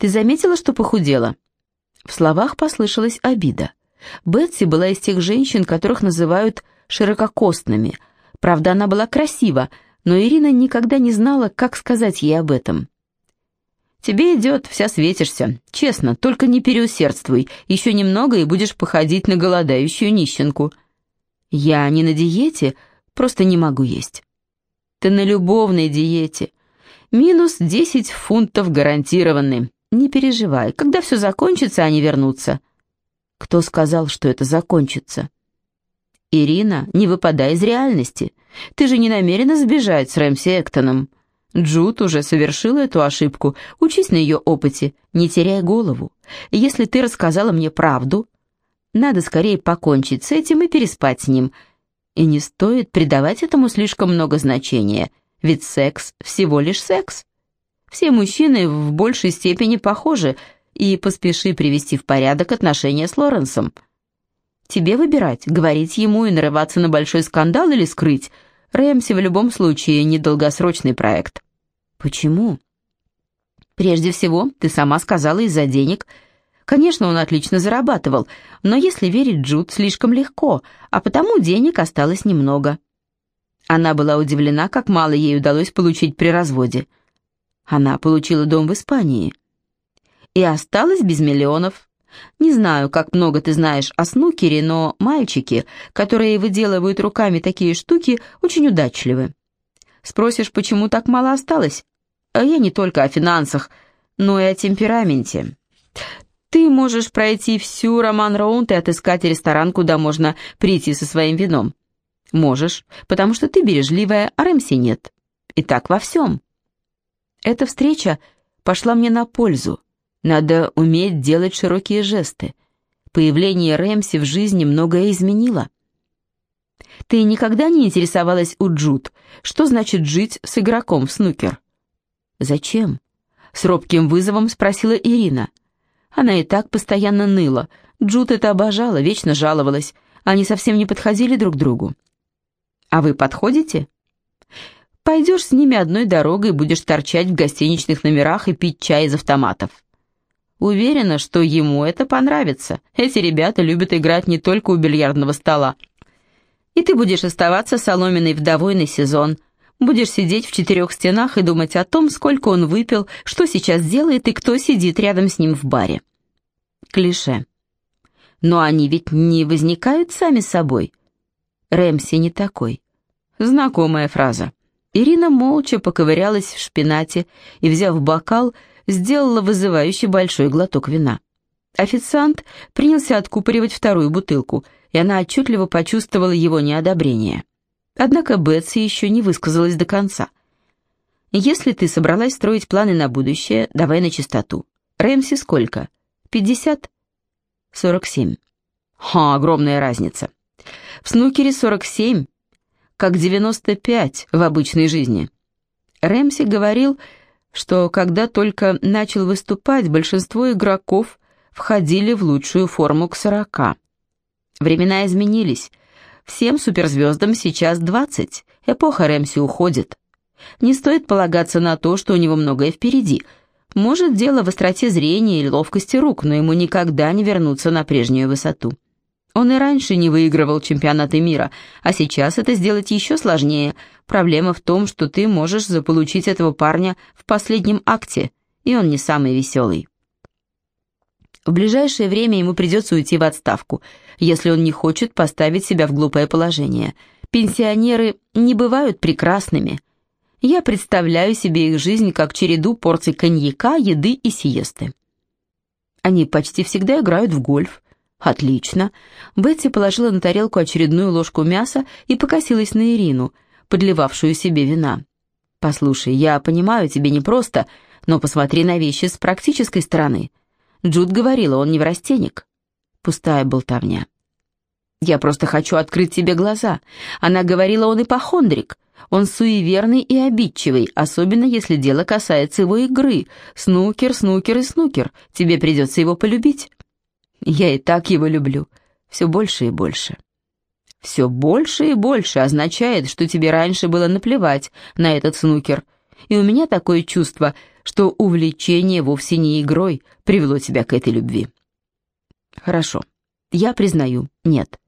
Ты заметила, что похудела?» В словах послышалась обида. Бетси была из тех женщин, которых называют ширококостными. Правда, она была красива, но Ирина никогда не знала, как сказать ей об этом. «Тебе идет, вся светишься. Честно, только не переусердствуй. Еще немного, и будешь походить на голодающую нищенку». «Я не на диете, просто не могу есть». «Ты на любовной диете. Минус 10 фунтов гарантированы. Не переживай, когда все закончится, они вернутся». «Кто сказал, что это закончится?» «Ирина, не выпадай из реальности. Ты же не намерена сбежать с Рэмси Эктоном. Джуд уже совершила эту ошибку. Учись на ее опыте, не теряй голову. Если ты рассказала мне правду, надо скорее покончить с этим и переспать с ним. И не стоит придавать этому слишком много значения, ведь секс всего лишь секс. Все мужчины в большей степени похожи, и поспеши привести в порядок отношения с Лоренсом. Тебе выбирать, говорить ему и нарываться на большой скандал или скрыть – Рэмси в любом случае недолгосрочный проект. Почему? Прежде всего, ты сама сказала из-за денег. Конечно, он отлично зарабатывал, но если верить Джуд, слишком легко, а потому денег осталось немного. Она была удивлена, как мало ей удалось получить при разводе. Она получила дом в Испании. И осталась без миллионов. Не знаю, как много ты знаешь о снукере, но мальчики, которые выделывают руками такие штуки, очень удачливы. Спросишь, почему так мало осталось? А я не только о финансах, но и о темпераменте. Ты можешь пройти всю Роман-Раунд и отыскать ресторан, куда можно прийти со своим вином. Можешь, потому что ты бережливая, а Рэмси нет. И так во всем. Эта встреча пошла мне на пользу. Надо уметь делать широкие жесты. Появление Рэмси в жизни многое изменило. Ты никогда не интересовалась у Джуд, что значит жить с игроком в снукер? Зачем? С робким вызовом спросила Ирина. Она и так постоянно ныла. Джуд это обожала, вечно жаловалась. Они совсем не подходили друг другу. А вы подходите? Пойдешь с ними одной дорогой, будешь торчать в гостиничных номерах и пить чай из автоматов. Уверена, что ему это понравится. Эти ребята любят играть не только у бильярдного стола. И ты будешь оставаться соломенной вдовой на сезон. Будешь сидеть в четырех стенах и думать о том, сколько он выпил, что сейчас делает и кто сидит рядом с ним в баре. Клише. Но они ведь не возникают сами собой. Рэмси не такой. Знакомая фраза. Ирина молча поковырялась в шпинате и, взяв бокал, сделала вызывающий большой глоток вина. Официант принялся откупоривать вторую бутылку, и она отчетливо почувствовала его неодобрение. Однако Бетси еще не высказалась до конца. «Если ты собралась строить планы на будущее, давай на чистоту. Рэмси сколько? Пятьдесят?» «Сорок семь». «Ха, огромная разница. В снукере сорок семь, как девяносто пять в обычной жизни». Рэмси говорил, что когда только начал выступать, большинство игроков входили в лучшую форму к сорока. Времена изменились. Всем суперзвездам сейчас двадцать. Эпоха Рэмси уходит. Не стоит полагаться на то, что у него многое впереди. Может, дело в остроте зрения или ловкости рук, но ему никогда не вернуться на прежнюю высоту. Он и раньше не выигрывал чемпионаты мира, а сейчас это сделать еще сложнее. Проблема в том, что ты можешь заполучить этого парня в последнем акте, и он не самый веселый. В ближайшее время ему придется уйти в отставку, если он не хочет поставить себя в глупое положение. Пенсионеры не бывают прекрасными. Я представляю себе их жизнь как череду порций коньяка, еды и сиесты. Они почти всегда играют в гольф, «Отлично». Бетти положила на тарелку очередную ложку мяса и покосилась на Ирину, подливавшую себе вина. «Послушай, я понимаю, тебе непросто, но посмотри на вещи с практической стороны. Джуд говорила, он неврастенник». Пустая болтовня. «Я просто хочу открыть тебе глаза. Она говорила, он ипохондрик. Он суеверный и обидчивый, особенно если дело касается его игры. Снукер, снукер и снукер. Тебе придется его полюбить». Я и так его люблю. Все больше и больше. Все больше и больше означает, что тебе раньше было наплевать на этот снукер. И у меня такое чувство, что увлечение вовсе не игрой привело тебя к этой любви. Хорошо, я признаю, нет.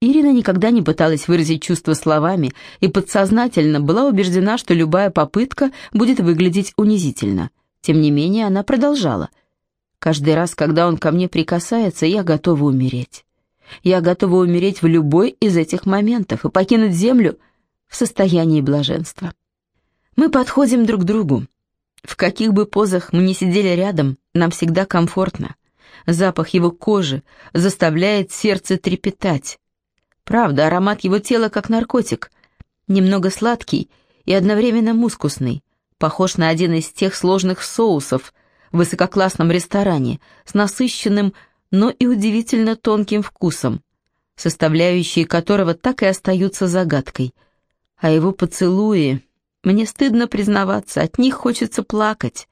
Ирина никогда не пыталась выразить чувства словами и подсознательно была убеждена, что любая попытка будет выглядеть унизительно. Тем не менее, она продолжала. «Каждый раз, когда он ко мне прикасается, я готова умереть. Я готова умереть в любой из этих моментов и покинуть землю в состоянии блаженства. Мы подходим друг к другу. В каких бы позах мы ни сидели рядом, нам всегда комфортно. Запах его кожи заставляет сердце трепетать. Правда, аромат его тела как наркотик. Немного сладкий и одновременно мускусный. Похож на один из тех сложных соусов в высококлассном ресторане с насыщенным, но и удивительно тонким вкусом, составляющие которого так и остаются загадкой. А его поцелуи... Мне стыдно признаваться, от них хочется плакать.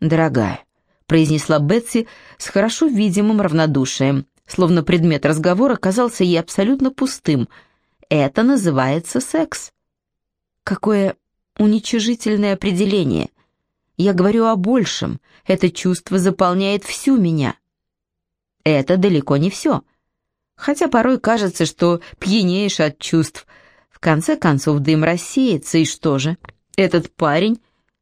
«Дорогая», — произнесла Бетси с хорошо видимым равнодушием, словно предмет разговора казался ей абсолютно пустым. Это называется секс. Какое уничижительное определение. Я говорю о большем. Это чувство заполняет всю меня. Это далеко не все. Хотя порой кажется, что пьянеешь от чувств. В конце концов дым рассеется, и что же? Этот парень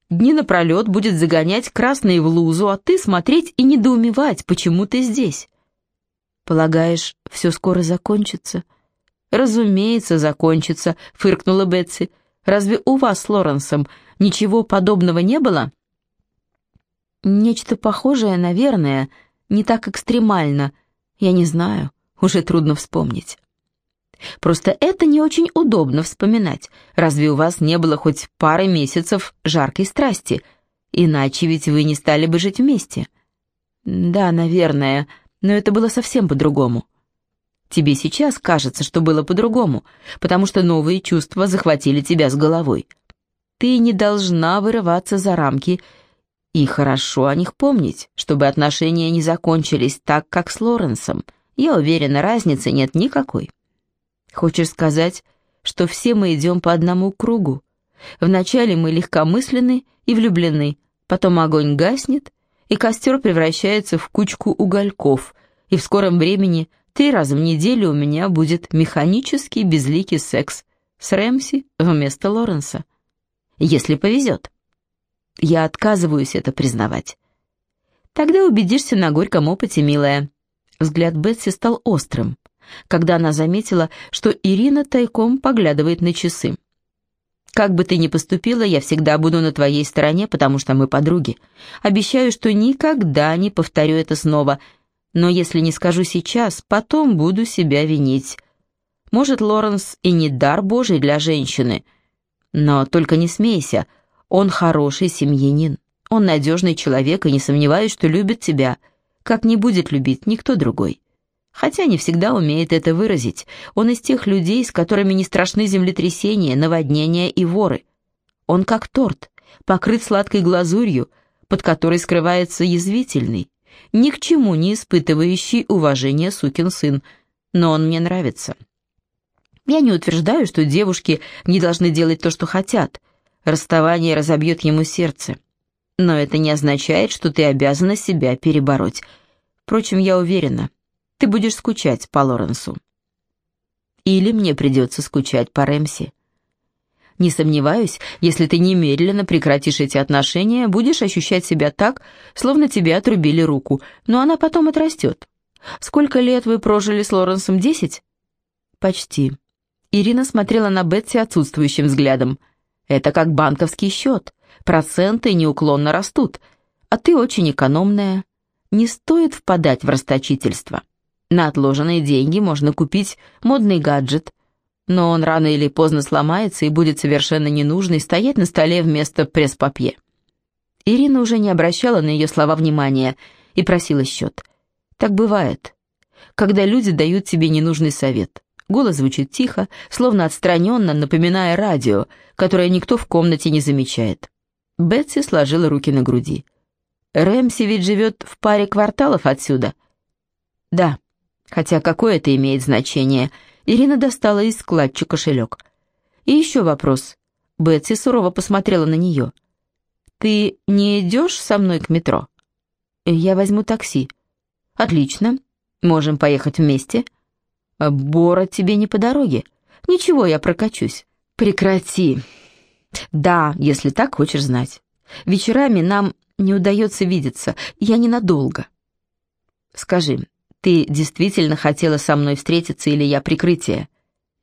дни напролет будет загонять красные в лузу, а ты смотреть и недоумевать, почему ты здесь. «Полагаешь, все скоро закончится?» «Разумеется, закончится», — фыркнула Бетси. «Разве у вас с Лоренсом ничего подобного не было?» «Нечто похожее, наверное, не так экстремально. Я не знаю, уже трудно вспомнить». «Просто это не очень удобно вспоминать. Разве у вас не было хоть пары месяцев жаркой страсти? Иначе ведь вы не стали бы жить вместе». «Да, наверное», но это было совсем по-другому. Тебе сейчас кажется, что было по-другому, потому что новые чувства захватили тебя с головой. Ты не должна вырываться за рамки и хорошо о них помнить, чтобы отношения не закончились так, как с Лоренсом. Я уверена, разницы нет никакой. Хочешь сказать, что все мы идем по одному кругу? Вначале мы легкомысленны и влюблены, потом огонь гаснет, и костер превращается в кучку угольков, и в скором времени три раза в неделю у меня будет механический безликий секс с Рэмси вместо Лоренса. Если повезет. Я отказываюсь это признавать. Тогда убедишься на горьком опыте, милая. Взгляд Бетси стал острым, когда она заметила, что Ирина тайком поглядывает на часы. Как бы ты ни поступила, я всегда буду на твоей стороне, потому что мы подруги. Обещаю, что никогда не повторю это снова. Но если не скажу сейчас, потом буду себя винить. Может, Лоренс и не дар Божий для женщины. Но только не смейся, он хороший семьянин. Он надежный человек и не сомневаюсь, что любит тебя, как не будет любить никто другой хотя не всегда умеет это выразить. Он из тех людей, с которыми не страшны землетрясения, наводнения и воры. Он как торт, покрыт сладкой глазурью, под которой скрывается язвительный, ни к чему не испытывающий уважения сукин сын, но он мне нравится. Я не утверждаю, что девушки не должны делать то, что хотят. Расставание разобьет ему сердце. Но это не означает, что ты обязана себя перебороть. Впрочем, я уверена, ты будешь скучать по Лоренсу. Или мне придется скучать по Рэмси. Не сомневаюсь, если ты немедленно прекратишь эти отношения, будешь ощущать себя так, словно тебе отрубили руку, но она потом отрастет. Сколько лет вы прожили с Лоренсом, десять? Почти. Ирина смотрела на Бетси отсутствующим взглядом. Это как банковский счет. Проценты неуклонно растут. А ты очень экономная. Не стоит впадать в расточительство. На отложенные деньги можно купить модный гаджет, но он рано или поздно сломается и будет совершенно ненужный стоять на столе вместо пресс-папье. Ирина уже не обращала на ее слова внимания и просила счет. Так бывает, когда люди дают тебе ненужный совет. Голос звучит тихо, словно отстраненно, напоминая радио, которое никто в комнате не замечает. Бетси сложила руки на груди. «Рэмси ведь живет в паре кварталов отсюда?» «Да», Хотя какое это имеет значение? Ирина достала из складчика кошелек. И еще вопрос. Бетси сурово посмотрела на нее. ты не идешь со мной к метро?» «Я возьму такси». «Отлично. Можем поехать вместе». «Бора тебе не по дороге. Ничего, я прокачусь». «Прекрати». «Да, если так хочешь знать. Вечерами нам не удается видеться. Я ненадолго». «Скажи, ты действительно хотела со мной встретиться или я прикрытие?»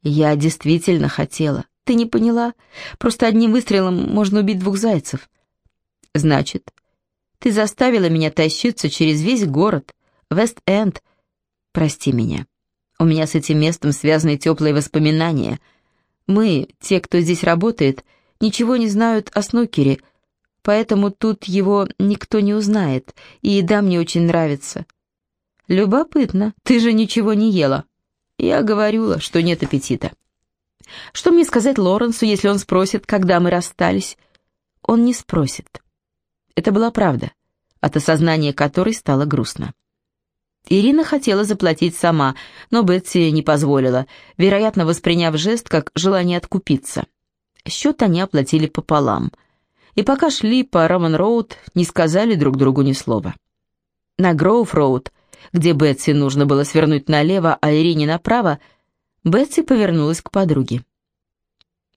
«Я действительно хотела. Ты не поняла? Просто одним выстрелом можно убить двух зайцев». «Значит, ты заставила меня тащиться через весь город, Вест-Энд. Прости меня. У меня с этим местом связаны теплые воспоминания. Мы, те, кто здесь работает, ничего не знают о снукере, поэтому тут его никто не узнает, и еда мне очень нравится. Любопытно, ты же ничего не ела. Я говорила, что нет аппетита. Что мне сказать Лоренсу, если он спросит, когда мы расстались? Он не спросит. Это была правда, от осознания которой стало грустно. Ирина хотела заплатить сама, но Бетси не позволила, вероятно, восприняв жест как желание откупиться. Счет они оплатили пополам. И пока шли по Роман-Роуд, не сказали друг другу ни слова. На Гроув-Роуд, где Бетси нужно было свернуть налево, а Ирине направо, Бетси повернулась к подруге.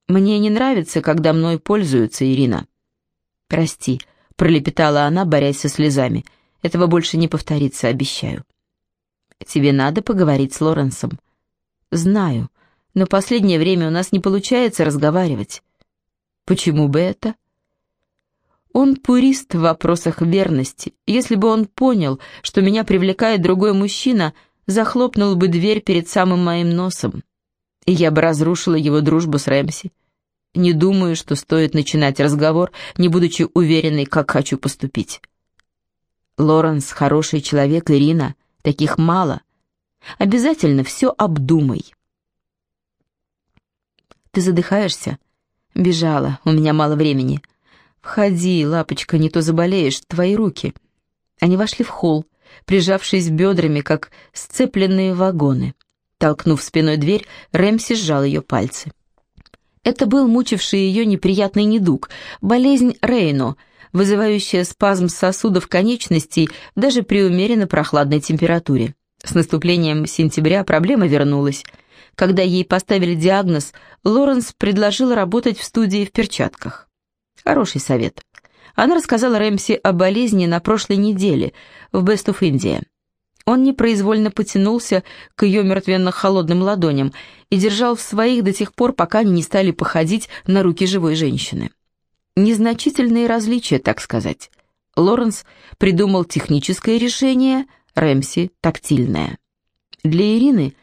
«Мне не нравится, когда мной пользуются, Ирина». «Прости», — пролепетала она, борясь со слезами. «Этого больше не повторится, обещаю». Тебе надо поговорить с Лоренсом». «Знаю, но последнее время у нас не получается разговаривать». «Почему бы это?» Он пурист в вопросах верности. Если бы он понял, что меня привлекает другой мужчина, захлопнул бы дверь перед самым моим носом. И я бы разрушила его дружбу с Рэмси. Не думаю, что стоит начинать разговор, не будучи уверенной, как хочу поступить. Лоренс хороший человек, Ирина. Таких мало. Обязательно все обдумай. Ты задыхаешься? Бежала, у меня мало времени. Входи, лапочка, не то заболеешь, твои руки. Они вошли в холл, прижавшись бедрами, как сцепленные вагоны. Толкнув спиной дверь, Рэмси сжал ее пальцы. Это был мучивший ее неприятный недуг, болезнь Рейно, вызывающая спазм сосудов конечностей даже при умеренно прохладной температуре. С наступлением сентября проблема вернулась. Когда ей поставили диагноз, Лоренс предложил работать в студии в перчатках. Хороший совет. Она рассказала Рэмси о болезни на прошлой неделе в Best of India. Он непроизвольно потянулся к ее мертвенно-холодным ладоням и держал в своих до тех пор, пока они не стали походить на руки живой женщины. Незначительные различия, так сказать. Лоренс придумал техническое решение, Рэмси – тактильное. Для Ирины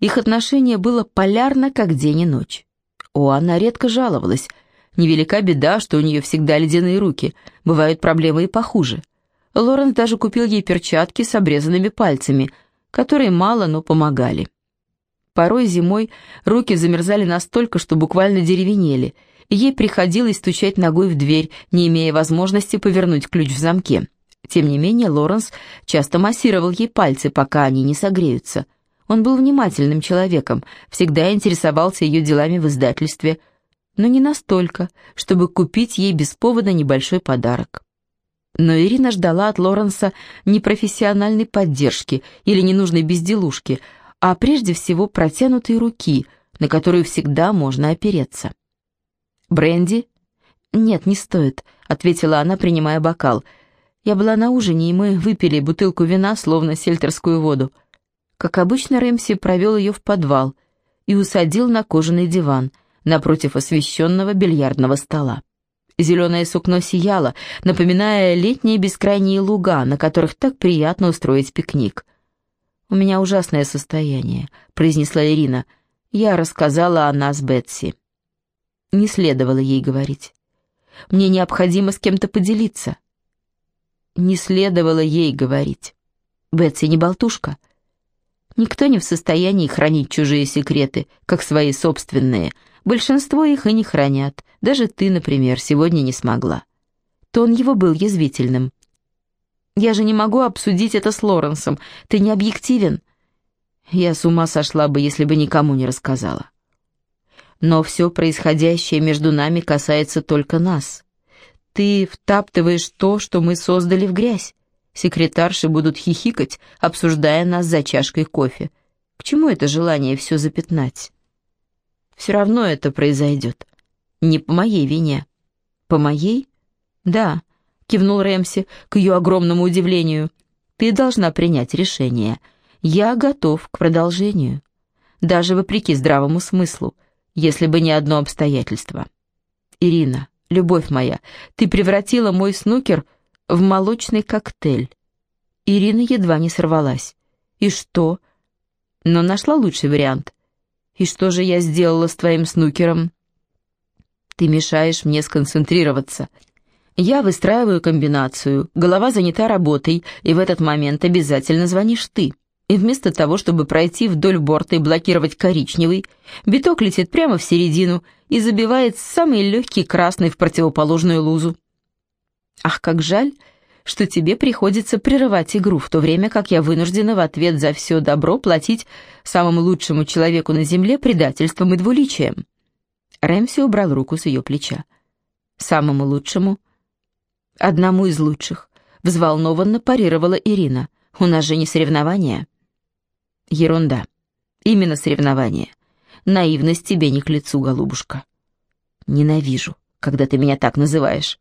их отношение было полярно, как день и ночь. О, она редко жаловалась. Невелика беда, что у нее всегда ледяные руки. Бывают проблемы и похуже. Лоренс даже купил ей перчатки с обрезанными пальцами, которые мало, но помогали. Порой зимой руки замерзали настолько, что буквально деревенели – ей приходилось стучать ногой в дверь, не имея возможности повернуть ключ в замке. Тем не менее, Лоренс часто массировал ей пальцы, пока они не согреются. Он был внимательным человеком, всегда интересовался ее делами в издательстве, но не настолько, чтобы купить ей без повода небольшой подарок. Но Ирина ждала от Лоренса не профессиональной поддержки или ненужной безделушки, а прежде всего протянутой руки, на которую всегда можно опереться. «Бренди?» «Нет, не стоит», — ответила она, принимая бокал. «Я была на ужине, и мы выпили бутылку вина, словно сельтерскую воду». Как обычно, Рэмси провел ее в подвал и усадил на кожаный диван напротив освещенного бильярдного стола. Зеленое сукно сияло, напоминая летние бескрайние луга, на которых так приятно устроить пикник. «У меня ужасное состояние», — произнесла Ирина. «Я рассказала о нас Бетси». Не следовало ей говорить. Мне необходимо с кем-то поделиться. Не следовало ей говорить. Бетси не болтушка. Никто не в состоянии хранить чужие секреты, как свои собственные. Большинство их и не хранят. Даже ты, например, сегодня не смогла. Тон его был язвительным. «Я же не могу обсудить это с Лоренсом. Ты не объективен». Я с ума сошла бы, если бы никому не рассказала но все происходящее между нами касается только нас. Ты втаптываешь то, что мы создали в грязь. Секретарши будут хихикать, обсуждая нас за чашкой кофе. К чему это желание все запятнать? Все равно это произойдет. Не по моей вине. По моей? Да, кивнул Рэмси, к ее огромному удивлению. Ты должна принять решение. Я готов к продолжению. Даже вопреки здравому смыслу, если бы не одно обстоятельство. Ирина, любовь моя, ты превратила мой снукер в молочный коктейль. Ирина едва не сорвалась. И что? Но нашла лучший вариант. И что же я сделала с твоим снукером? Ты мешаешь мне сконцентрироваться. Я выстраиваю комбинацию, голова занята работой, и в этот момент обязательно звонишь ты. И вместо того, чтобы пройти вдоль борта и блокировать коричневый, биток летит прямо в середину и забивает самый легкий красный в противоположную лузу. Ах, как жаль, что тебе приходится прерывать игру, в то время как я вынуждена в ответ за все добро платить самому лучшему человеку на земле предательством и двуличием. Рэмси убрал руку с ее плеча. «Самому лучшему?» «Одному из лучших», — взволнованно парировала Ирина. «У нас же не соревнования». Ерунда. Именно соревнование. Наивность тебе не к лицу, голубушка. Ненавижу, когда ты меня так называешь.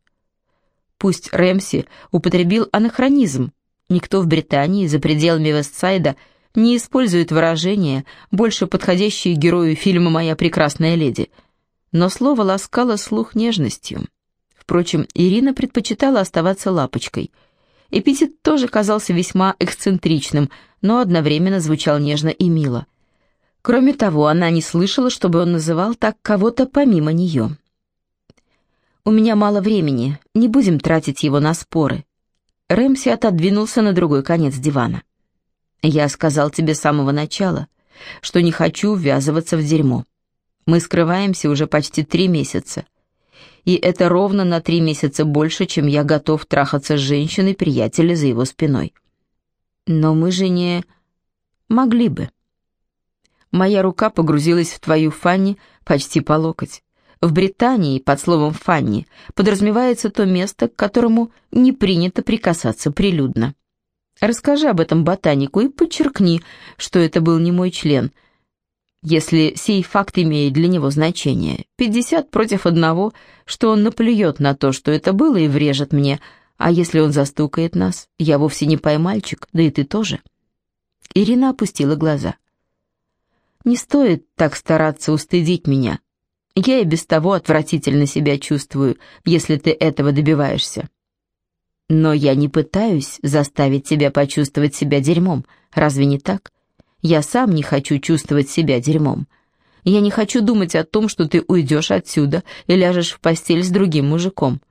Пусть Рэмси употребил анахронизм. Никто в Британии за пределами Вестсайда не использует выражения, больше подходящие герою фильма «Моя прекрасная леди». Но слово ласкало слух нежностью. Впрочем, Ирина предпочитала оставаться лапочкой — Эпитет тоже казался весьма эксцентричным, но одновременно звучал нежно и мило. Кроме того, она не слышала, чтобы он называл так кого-то помимо нее. «У меня мало времени, не будем тратить его на споры». Рэмси отодвинулся на другой конец дивана. «Я сказал тебе с самого начала, что не хочу ввязываться в дерьмо. Мы скрываемся уже почти три месяца и это ровно на три месяца больше, чем я готов трахаться с женщиной приятеля за его спиной. Но мы же не... могли бы. Моя рука погрузилась в твою Фанни почти по локоть. В Британии под словом «фанни» подразумевается то место, к которому не принято прикасаться прилюдно. Расскажи об этом ботанику и подчеркни, что это был не мой член — если сей факт имеет для него значение. Пятьдесят против одного, что он наплюет на то, что это было, и врежет мне, а если он застукает нас, я вовсе не поймальчик, да и ты тоже. Ирина опустила глаза. «Не стоит так стараться устыдить меня. Я и без того отвратительно себя чувствую, если ты этого добиваешься. Но я не пытаюсь заставить тебя почувствовать себя дерьмом, разве не так?» Я сам не хочу чувствовать себя дерьмом. Я не хочу думать о том, что ты уйдешь отсюда и ляжешь в постель с другим мужиком.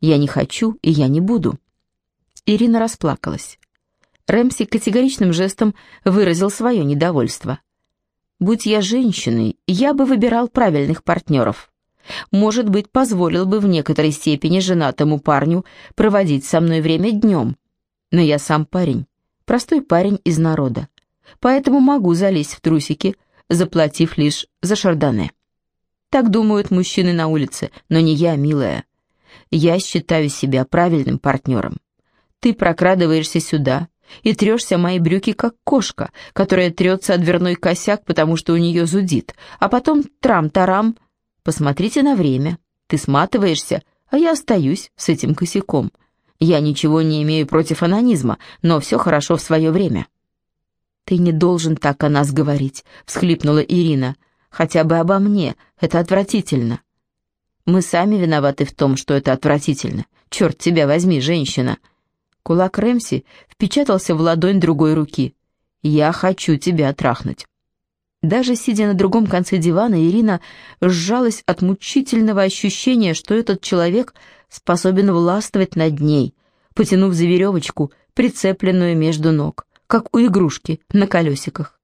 Я не хочу, и я не буду». Ирина расплакалась. Рэмси категоричным жестом выразил свое недовольство. «Будь я женщиной, я бы выбирал правильных партнеров. Может быть, позволил бы в некоторой степени женатому парню проводить со мной время днем. Но я сам парень, простой парень из народа поэтому могу залезть в трусики, заплатив лишь за шардоне. Так думают мужчины на улице, но не я, милая. Я считаю себя правильным партнером. Ты прокрадываешься сюда и трешься мои брюки, как кошка, которая трется о дверной косяк, потому что у нее зудит, а потом трам-тарам. Посмотрите на время. Ты сматываешься, а я остаюсь с этим косяком. Я ничего не имею против анонизма, но все хорошо в свое время. «Ты не должен так о нас говорить», — всхлипнула Ирина. «Хотя бы обо мне. Это отвратительно». «Мы сами виноваты в том, что это отвратительно. Черт тебя возьми, женщина!» Кулак Рэмси впечатался в ладонь другой руки. «Я хочу тебя трахнуть». Даже сидя на другом конце дивана, Ирина сжалась от мучительного ощущения, что этот человек способен властвовать над ней, потянув за веревочку, прицепленную между ног как у игрушки на колесиках.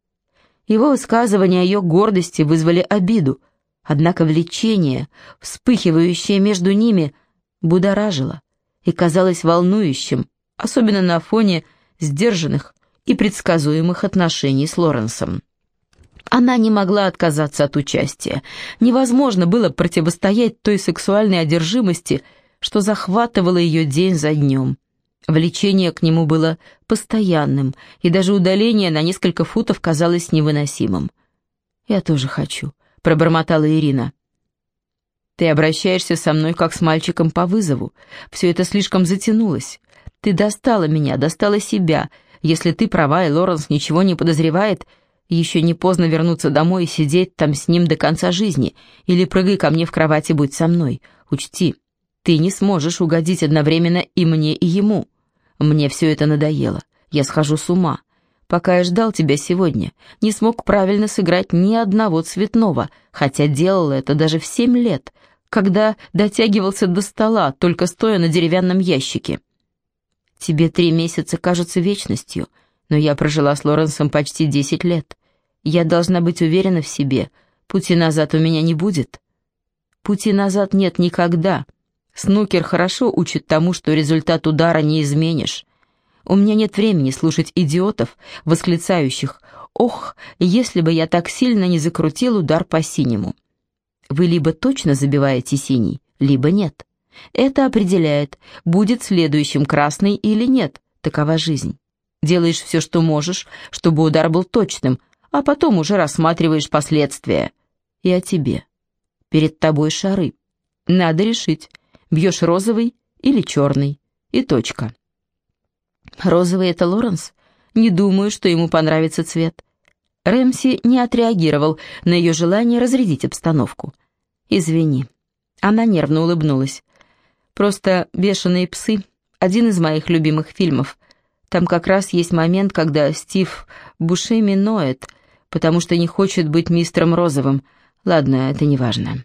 Его высказывания о ее гордости вызвали обиду, однако влечение, вспыхивающее между ними, будоражило и казалось волнующим, особенно на фоне сдержанных и предсказуемых отношений с Лоренсом. Она не могла отказаться от участия. Невозможно было противостоять той сексуальной одержимости, что захватывало ее день за днем. Влечение к нему было постоянным, и даже удаление на несколько футов казалось невыносимым. «Я тоже хочу», — пробормотала Ирина. «Ты обращаешься со мной, как с мальчиком по вызову. Все это слишком затянулось. Ты достала меня, достала себя. Если ты права, и Лоренс ничего не подозревает, еще не поздно вернуться домой и сидеть там с ним до конца жизни. Или прыгай ко мне в кровати, будь со мной. Учти, ты не сможешь угодить одновременно и мне, и ему. Мне все это надоело. Я схожу с ума. Пока я ждал тебя сегодня, не смог правильно сыграть ни одного цветного, хотя делал это даже в семь лет, когда дотягивался до стола, только стоя на деревянном ящике. Тебе три месяца кажутся вечностью, но я прожила с Лоренсом почти десять лет. Я должна быть уверена в себе. Пути назад у меня не будет. Пути назад нет никогда. Снукер хорошо учит тому, что результат удара не изменишь. У меня нет времени слушать идиотов, восклицающих «Ох, если бы я так сильно не закрутил удар по синему». Вы либо точно забиваете синий, либо нет. Это определяет, будет следующим красный или нет, такова жизнь. Делаешь все, что можешь, чтобы удар был точным, а потом уже рассматриваешь последствия. И о тебе. Перед тобой шары. Надо решить, бьешь розовый или черный. И точка. Розовый — это Лоренс? Не думаю, что ему понравится цвет. Рэмси не отреагировал на ее желание разрядить обстановку. «Извини». Она нервно улыбнулась. «Просто «Бешеные псы» — один из моих любимых фильмов. Там как раз есть момент, когда Стив Бушеми ноет — потому что не хочет быть мистером Розовым. Ладно, это не важно.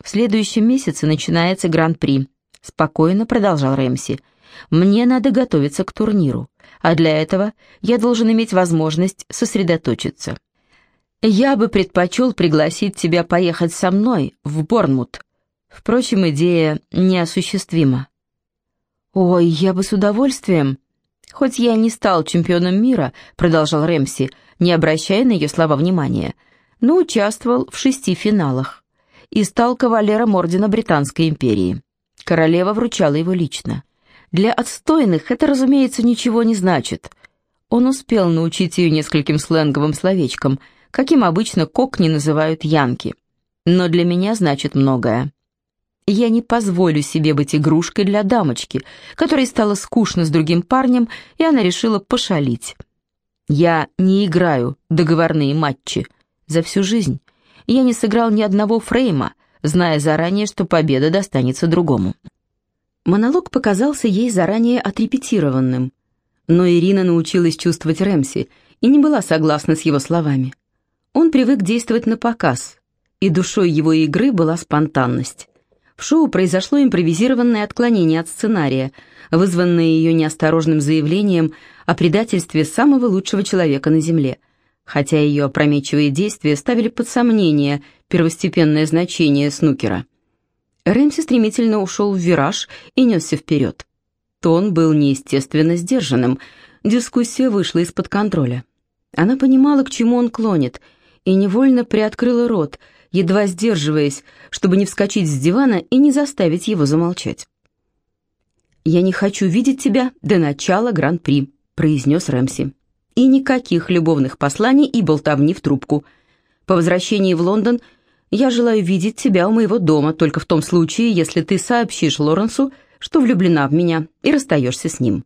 В следующем месяце начинается Гран-при. Спокойно продолжал Рэмси. Мне надо готовиться к турниру, а для этого я должен иметь возможность сосредоточиться. Я бы предпочел пригласить тебя поехать со мной в Борнмут. Впрочем, идея неосуществима. Ой, я бы с удовольствием. Хоть я не стал чемпионом мира, продолжал Рэмси, не обращая на ее слова внимания, но участвовал в шести финалах и стал кавалером Ордена Британской империи. Королева вручала его лично. Для отстойных это, разумеется, ничего не значит. Он успел научить ее нескольким сленговым словечкам, каким обычно кокни называют янки. Но для меня значит многое. Я не позволю себе быть игрушкой для дамочки, которой стало скучно с другим парнем, и она решила пошалить. Я не играю договорные матчи. За всю жизнь я не сыграл ни одного фрейма, зная заранее, что победа достанется другому. Монолог показался ей заранее отрепетированным, но Ирина научилась чувствовать Рэмси и не была согласна с его словами. Он привык действовать на показ, и душой его игры была спонтанность. В шоу произошло импровизированное отклонение от сценария, вызванное ее неосторожным заявлением о предательстве самого лучшего человека на Земле, хотя ее опрометчивые действия ставили под сомнение первостепенное значение снукера. Рэмси стремительно ушел в вираж и несся вперед. Тон был неестественно сдержанным, дискуссия вышла из-под контроля. Она понимала, к чему он клонит, и невольно приоткрыла рот, едва сдерживаясь, чтобы не вскочить с дивана и не заставить его замолчать. «Я не хочу видеть тебя до начала Гран-при», — произнес Рэмси. «И никаких любовных посланий и болтовни в трубку. По возвращении в Лондон я желаю видеть тебя у моего дома только в том случае, если ты сообщишь Лоренсу, что влюблена в меня и расстаешься с ним».